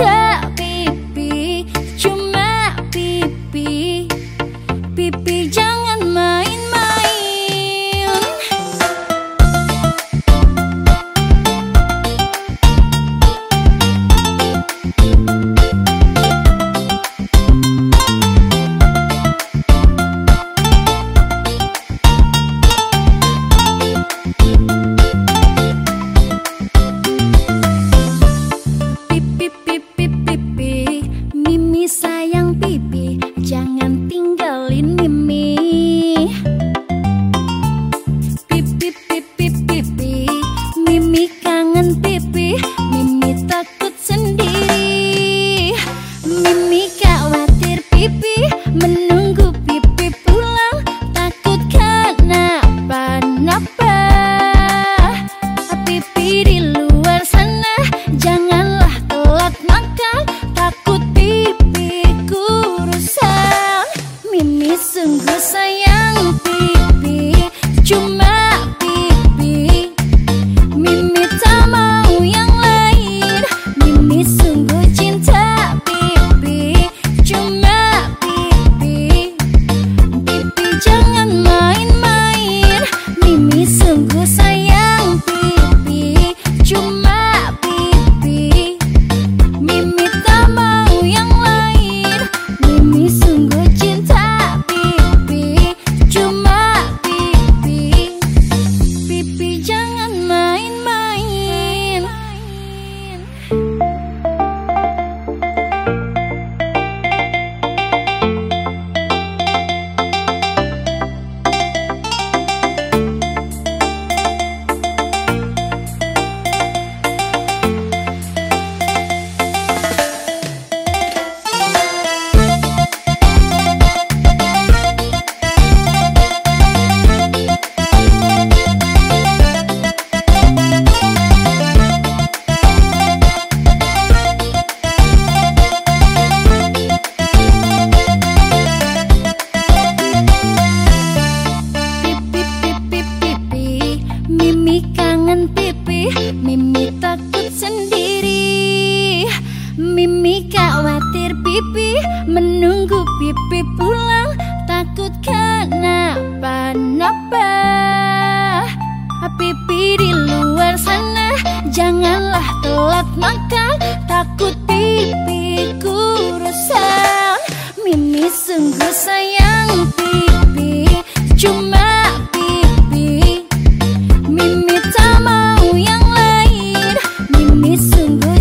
姐 pipi Menunggu pipi pulang. Takut kena panapa Pipi di luar sana Janganlah telat makan Takut pipi kurusan. Mimi sungguh sayang pipi Cuma pipi. Mimi tak mau yang lain. Mimi sungguh